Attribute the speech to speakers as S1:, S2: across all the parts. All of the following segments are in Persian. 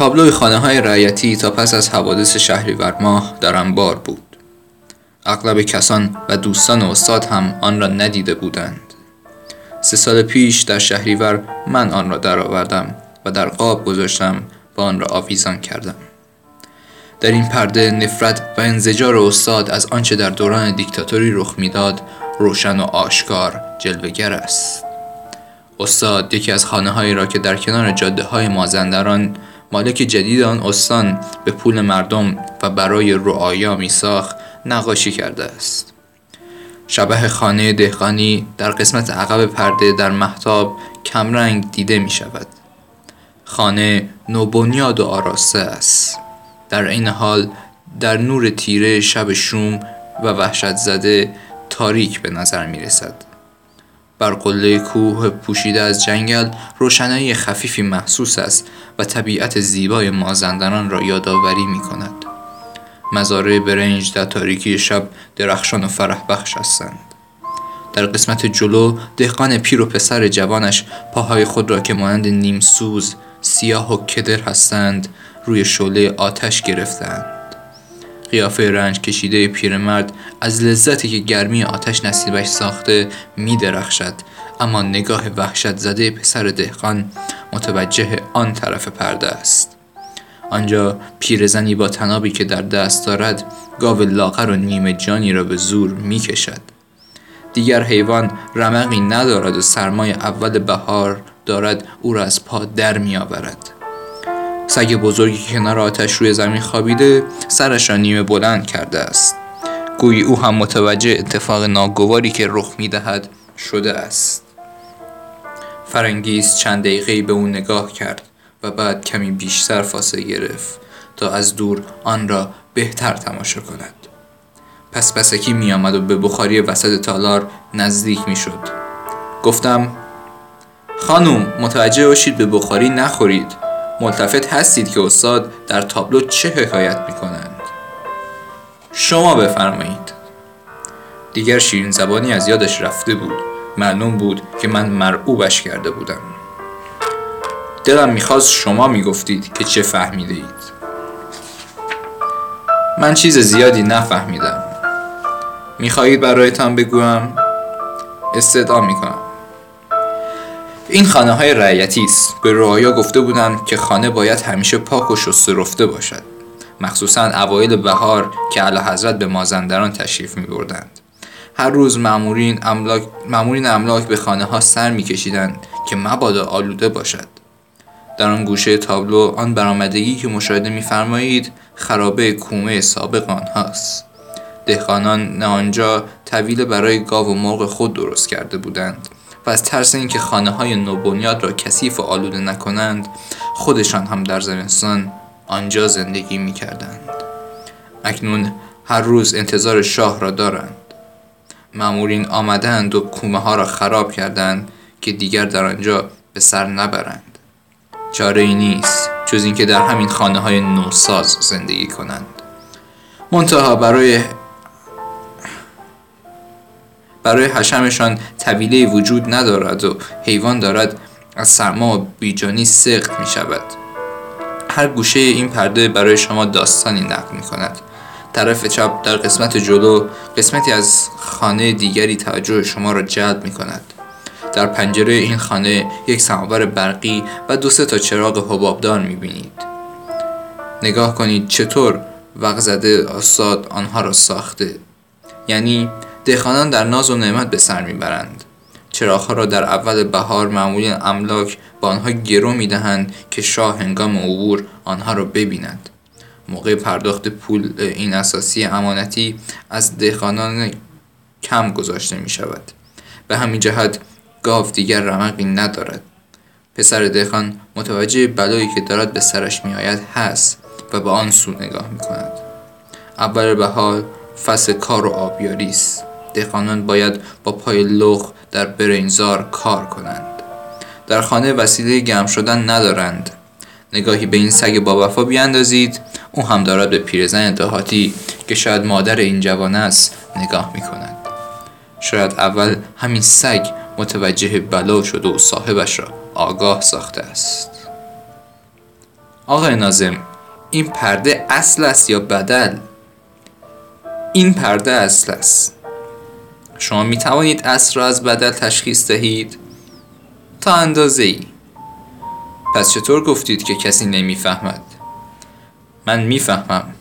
S1: تابلوی خانه های رعیتی تا پس از حوادث شهریور ماه در انبار بود. اغلب کسان و دوستان استاد هم آن را ندیده بودند. سه سال پیش در شهریور من آن را درآوردم و در قاب گذاشتم و آن را آویزان کردم. در این پرده نفرت و انزجار استاد از آنچه در دوران دیکتاتوری رخ می‌داد روشن و آشکار جلوگر است. استاد یکی از خانه هایی را که در کنار جاده های مازندران مالک جدید آن استان به پول مردم و برای رعایا میساخت نقاشی کرده است. شبه خانه دهقانی در قسمت عقب پرده در محتاب کمرنگ دیده می شود خانه نوبنیاد و آراسته است. در این حال در نور تیره شب شوم و وحشت زده تاریک به نظر می رسد. بر قله کوه پوشیده از جنگل روشنایی خفیفی محسوس است و طبیعت زیبای مازندران را یادآوری می کند. مزارع برنج در تاریکی شب درخشان و فرح بخش هستند. در قسمت جلو دهقان پیر و پسر جوانش پاهای خود را که مانند نیم سوز سیاه و کدر هستند روی شعله آتش گرفتند قیافه رنج کشیده پیرمرد از لذتی که گرمی آتش نصیبش ساخته می درخشد اما نگاه وحشت زده پسر دهقان متوجه آن طرف پرده است. آنجا پیرزنی با تنابی که در دست دارد گاو لاغر و نیمه جانی را به زور می کشد دیگر حیوان رمقی ندارد و سرمای اول بهار دارد او را از پا در می آورد سگ بزرگی که کنار آتش روی زمین خوابیده سرش را نیمه بلند کرده است. گویی او هم متوجه اتفاق ناگواری که رخ می دهد شده است. فرنگیز چند دقیقه به او نگاه کرد و بعد کمی بیشتر فاصله گرفت تا از دور آن را بهتر تماشا کند. پس پسکی می آمد و به بخاری وسط تالار نزدیک می شد گفتم خانوم متوجه باشید به بخاری نخورید. ملتفت هستید که استاد در تابلو چه حکایت می کنند شما بفرمایید. دیگر شیرین زبانی از یادش رفته بود. معلوم بود که من مرعوبش کرده بودم. دلم می‌خواست شما می‌گفتید که چه فهمیده اید من چیز زیادی نفهمیدم. می‌خواهید برایتان بگویم؟ استدعا می‌کنم. این خانه های رعیتی است. به رعایا گفته بودند که خانه باید همیشه پاک و شسته رفته باشد. مخصوصا اوایل بهار که اعلی حضرت به مازندران تشریف می بردند. هر روز مامورین املاک, مامورین املاک به خانه ها سر می کشیدند که مبادا آلوده باشد. در آن گوشه تابلو آن برآمدگی که مشاهده میفرمایید خرابه کومه سابق آنهاست. دهقانان آنجا طویل برای گاو و مرغ خود درست کرده بودند. و از ترس اینکه خانه های نوبنیاد را کثیف و آلوده نکنند خودشان هم در زمستان آنجا زندگی می کردند. اکنون هر روز انتظار شاه را دارند. مامورین آمدند و کومه ها را خراب کردند که دیگر در آنجا به سر نبرند. چاره ای نیست جز اینکه در همین خانه های نوساز زندگی کنند. منتها برای برای حشمشان طویله وجود ندارد و حیوان دارد از سرما و بیجانی سخت می شود هر گوشه این پرده برای شما داستانی نقل می کند طرف چپ در قسمت جلو قسمتی از خانه دیگری توجه شما را جلب می کند در پنجره این خانه یک سماور برقی و دو سه تا چراغ حبابدار می بینید نگاه کنید چطور وقت استاد آنها را ساخته. یعنی دهخانان در ناز و نعمت به سر می‌برند. چراغها را در اول بهار معمولی املاک با آنها گرو می‌دهند که شاه هنگام عبور آنها را ببیند. موقع پرداخت پول این اساسی امانتی از دهخانان کم گذاشته می شود به همین جهت گاو دیگر رمقی ندارد. پسر دهخان متوجه بلایی که دارد به سرش می آید هست و به آن سو نگاه می کند اول بهار فصل کار و آبیاری است دهقانان باید با پای لخ در برینزار کار کنند. در خانه وسیله گرم شدن ندارند. نگاهی به این سگ با وفا بیاندازید. او هم دارد به پیرزن دهاتی که شاید مادر این جوان است نگاه می کند شاید اول همین سگ متوجه بلا شده و صاحبش را آگاه ساخته است. آقای نازم این پرده اصل است یا بدل؟ این پرده اصل است. شما می توانید اصل را از بدل تشخیص دهید. تا اندازه ای پس چطور گفتید که کسی نمی‌فهمد؟ من می‌فهمم.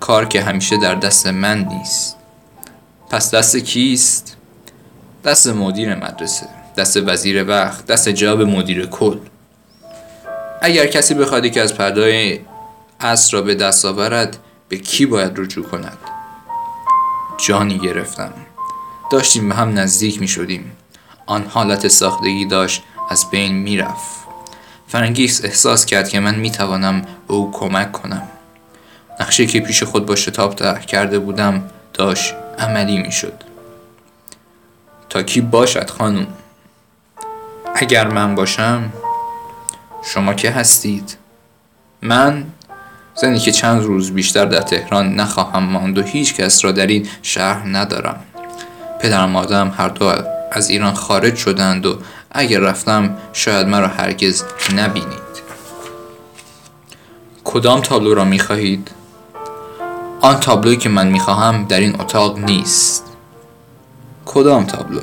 S1: کار که همیشه در دست من نیست. پس دست کیست؟ دست مدیر مدرسه دست وزیر وقت دست جواب مدیر کل. اگر کسی بخواد که از پردای اصر را به دست آورد به کی باید رجوع کند؟ جانی گرفتم. داشتیم به هم نزدیک می شدیم. آن حالت ساختگی داشت از بین می رفت. فرنگیس احساس کرد که من می توانم به او کمک کنم. نقشه که پیش خود با شتاب طرح کرده بودم داشت عملی می شد. تا کی باشد خانم؟ اگر من باشم شما که هستید. من زنی که چند روز بیشتر در تهران نخواهم ماند و هیچ کس را در این شهر ندارم. پدر مادرم هر دو از ایران خارج شدند و اگر رفتم شاید مرا هرگز نبینید کدام تابلو را می خواهید؟ آن تابلویی که من می خواهم در این اتاق نیست کدام تابلو؟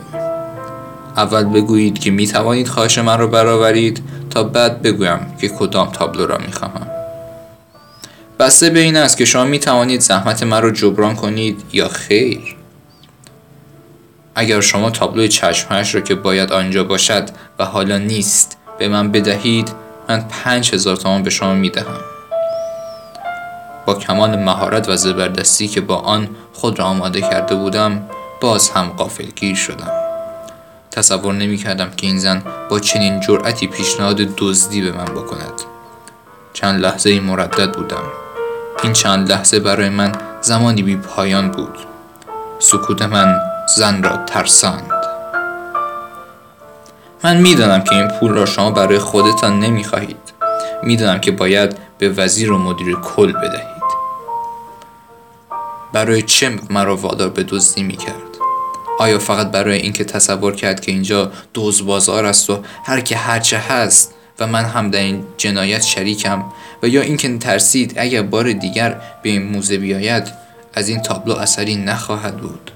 S1: اول بگویید که می توانید خواهش من را برآورید تا بعد بگویم که کدام تابلو را می خواهم بسته به این است که شما می توانید زحمت من را جبران کنید یا خیر اگر شما تابلوی چشمهش را که باید آنجا باشد و حالا نیست به من بدهید من پنج هزار تومان به شما می دهم با کمال مهارت و زبردستی که با آن خود را آماده کرده بودم باز هم قافلگیر شدم. تصور نمی کردم که این زن با چنین جرأتی پیشنهاد دزدی به من بکند. چند لحظه مردد بودم. این چند لحظه برای من زمانی بی پایان بود. سکوت من زن را ترساند. من می‌دانم که این پول را شما برای خودتان نمی‌خواهید. می‌دانم که باید به وزیر و مدیر کل بدهید. برای چه مرا وادار به دزدی می‌کرد؟ آیا فقط برای اینکه تصور کرد که اینجا دوز بازار است و هر که هرچه هست و من هم در این جنایت شریکم و یا اینکه ترسید اگر بار دیگر به این موزه بیاید از این تابلو اثری نخواهد بود.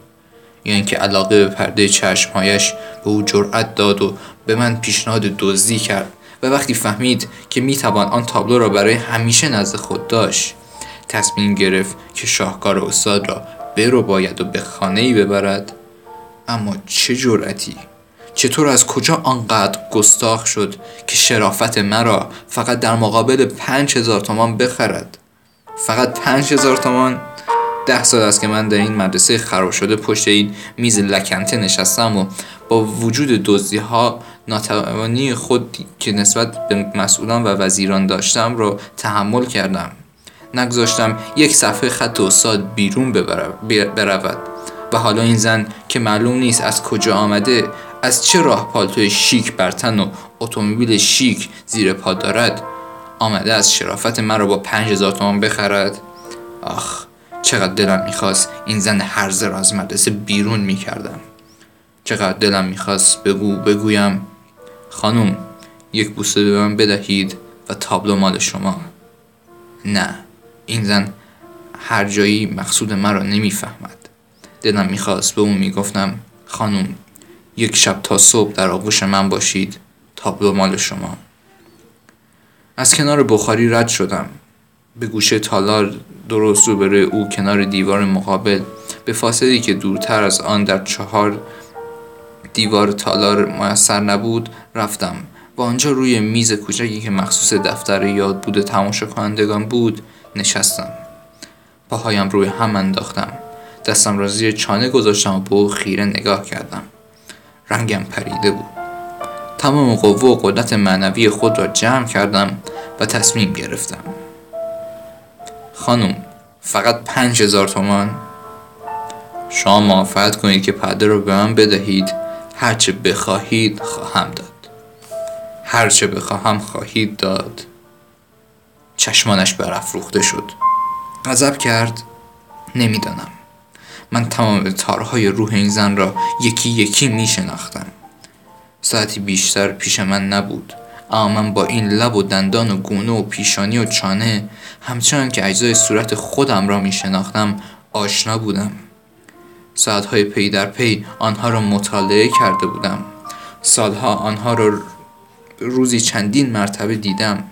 S1: یا اینکه علاقه به پرده چشمهایش به او جرأت داد و به من پیشنهاد دزدی کرد. و وقتی فهمید که می‌توان آن تابلو را برای همیشه نزد خود داشت تصمیم گرفت که شاهکار استاد را برو باید و به خانه ای ببرد. اما چه جرأتی! چطور از کجا آنقدر گستاخ شد که شرافت مرا فقط در مقابل پنج هزار تومان بخرد؟ فقط پنج هزار تومان؟ ده سال است که من در این مدرسه خراب شده پشت این میز لکنته نشستم و با وجود دزدی ها ناتوانی خود که نسبت به مسئولان و وزیران داشتم را تحمل کردم. نگذاشتم یک صفحه خط استاد بیرون برود و حالا این زن که معلوم نیست از کجا آمده از چه راه پالتوی شیک برتن و اتومبیل شیک زیر پا دارد آمده از شرافت من را با پنج هزار تومان بخرد. آخ. چقدر دلم می‌خواست این زن هرزه را از مدرسه بیرون می‌کردم. چقدر دلم می‌خواست بگو بگویم خانم یک بوسه به من بدهید و تابلو مال شما. نه این زن هر جایی مقصود مرا نمی‌فهمد. دلم می‌خواست به اون می‌گفتم خانم یک شب تا صبح در آغوش من باشید تابلو مال شما. از کنار بخاری رد شدم. به گوشه تالار درست روبروی او کنار دیوار مقابل به فاصله که دورتر از آن در چهار دیوار تالار میسر نبود رفتم. و آنجا روی میز کوچکی که مخصوص دفتر یاد بود تماشا کنندگان بود نشستم. پاهایم روی هم انداختم. دستم را زیر چانه گذاشتم و به او خیره نگاه کردم. رنگم پریده بود. تمام قوه و قدرت معنوی خود را جمع کردم و تصمیم گرفتم. خانم فقط پنج هزار تومان. شما موافقت کنید که پرده رو به من بدهید. هرچه بخواهید خواهم داد. هرچه بخواهم خواهید داد. چشمانش برافروخته شد. غضب کرد. نمی‌دانم. من تمام تارهای روح این زن را یکی یکی می شناختم ساعتی بیشتر پیش من نبود. اما من با این لب و دندان و گونه و پیشانی و چانه همچنان که اجزای صورت خودم را می شناختم آشنا بودم. ساعتهای پی در پی آنها را مطالعه کرده بودم. سالها آنها را روزی چندین مرتبه دیدم.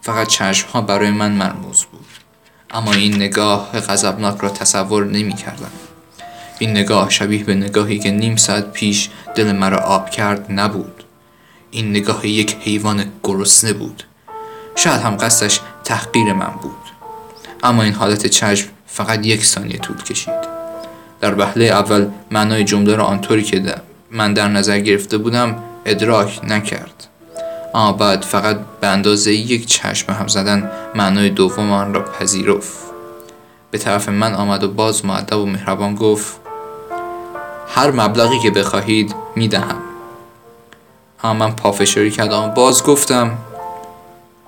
S1: فقط چشمها برای من مرموز بود. اما این نگاه غضبناک را تصور نمی کردم این نگاه شبیه به نگاهی که نیم ساعت پیش دل مرا آب کرد نبود. این نگاه یک حیوان گرسنه بود. شاید هم قصدش تحقیر من بود. اما این حالت چشم فقط یک ثانیه طول کشید. در وهله اول معنای جمله را آنطوری که من در نظر گرفته بودم ادراک نکرد. اما بعد فقط به اندازه یک چشم هم زدن معنای دوم آن را پذیرفت. به طرف من آمد و باز معدب و مهربان گفت هر مبلغی که بخواهید می‌دهم. اما من پافشاری کردم. باز گفتم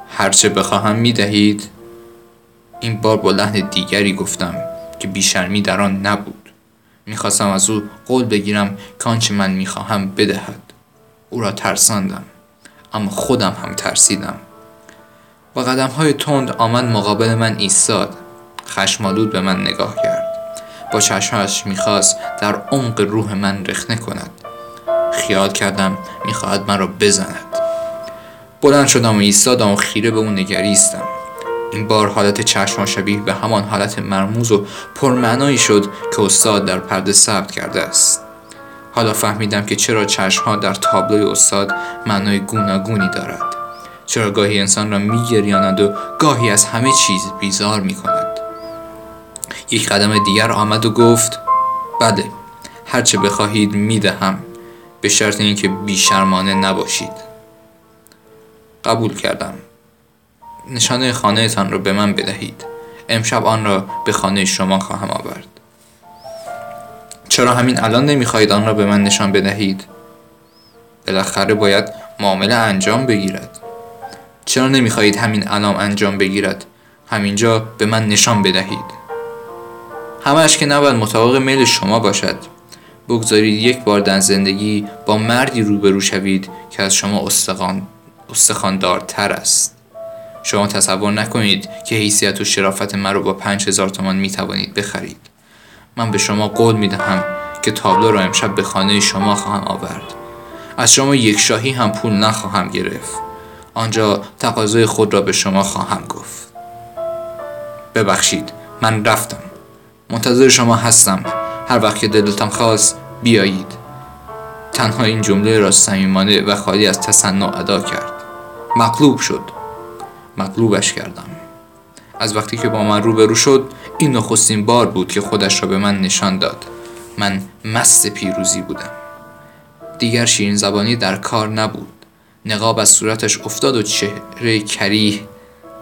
S1: هرچه بخواهم می‌دهید. این بار با لحن دیگری گفتم که بیشرمی در آن نبود. می‌خواستم از او قول بگیرم که آنچه من می‌خواهم بدهد. او را ترساندم اما خودم هم ترسیدم. با قدم های تند آمد مقابل من ایستاد. خشمالود به من نگاه کرد. با چشمش می‌خواست در عمق روح من رخنه کند. خیال کردم می‌خواهد من را بزند. بلند شدم و ایستادم و خیره به اون نگریستم این بار حالت چشمان شبیه به همان حالت مرموز و پرمعنایی شد که استاد در پرده ثبت کرده است. حالا فهمیدم که چرا چشمها در تابلوی استاد معنای گوناگونی دارد. چرا گاهی انسان را میگریاند و گاهی از همه چیز بیزار می‌کند. یک قدم دیگر آمد و گفت بله هرچه بخواهید می‌دهم. به شرط اینکه بیشرمانه نباشید. قبول کردم. نشانه خانه تان را به من بدهید. امشب آن را به خانه شما خواهم آورد. چرا همین الان نمی‌خواهید آن را به من نشان بدهید؟ بالاخره باید معامله انجام بگیرد. چرا نمی‌خواهید همین الان انجام بگیرد؟ همینجا به من نشان بدهید. همش که نباید مطابق میل شما باشد. بگذارید یک بار در زندگی با مردی روبرو شوید که از شما استخوان استخاندارتر است. شما تصور نکنید که حیثیت و شرافت من رو با پنج هزار تومان می توانید بخرید. من به شما قول می دهم که تابلو را امشب به خانه شما خواهم آورد. از شما یک شاهی هم پول نخواهم گرفت. آنجا تقاضای خود را به شما خواهم گفت. ببخشید من رفتم. منتظر شما هستم. هر وقت که دلتان خواست بیایید. تنها این جمله را صمیمانه و خالی از تصنع ادا کرد. مغلوب شد. مغلوبش کردم. از وقتی که با من روبرو شد این نخستین بار بود که خودش را به من نشان داد. من مست پیروزی بودم. دیگر شیرین زبانی در کار نبود. نقاب از صورتش افتاد و چهره کریه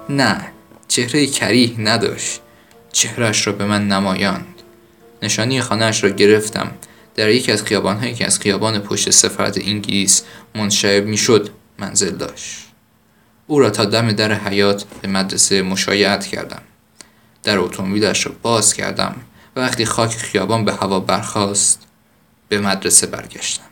S1: نه چهره کریه نداشت. چهرش را به من نمایاند. نشانی خانهاش را گرفتم. در یکی از خیابانهایی که از خیابان پشت سفارت انگلیس منشعب می‌شد منزل داشت. او را تا دم در حیات به مدرسه مشایعت کردم. در اتومبیلش را باز کردم و وقتی خاک خیابان به هوا برخاست به مدرسه برگشتم.